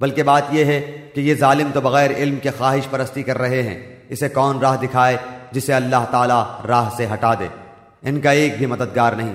بلکہ بات یہ ہے کہ یہ ظالم تو بغیر علم کے خواہش پرستی کر رہے ہیں۔ اسے کون راہ دکھائے جسے اللہ تعالی راہ سے ہٹا دے؟ ان کا ایک بھی مددگار نہیں۔